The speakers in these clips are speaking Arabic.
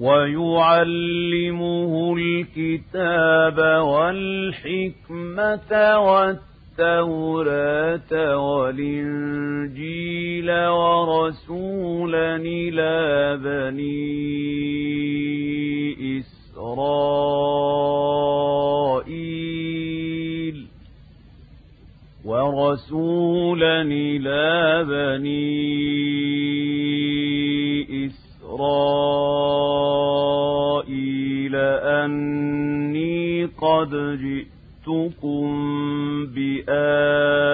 ويعلمه الكتاب والحكمة والتوراة والإنجيل ورسولا إلى بني إسرائيل ورسولا إلى بني إسرائيل قد جئتكم بآية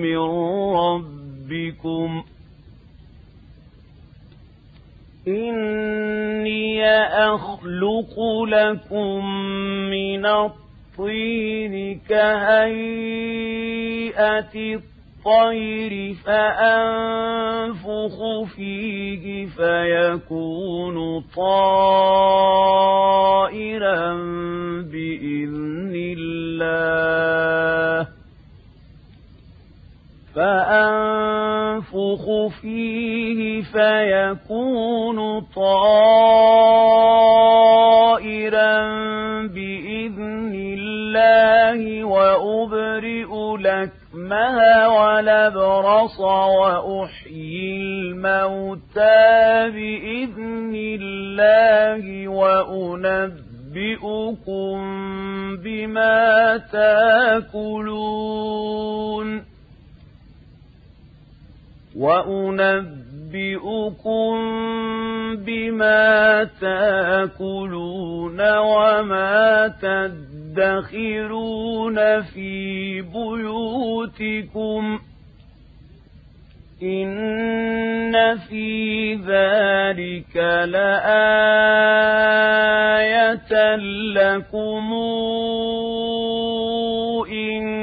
من ربكم إني أخلق لكم من الطين كهيئة الطير فأنفخ فيه فيكون طائرا بإذن الله. فأنفخ فيه فيكون طائرا بإذن الله وأبرئ لك الأكمه والأبرص وأحيي الموتى بإذن الله وأنبئكم بما تاكلون وأنبئكم بما تاكلون وما تدعون تدخرون في بيوتكم إن في ذلك لآية لكم إن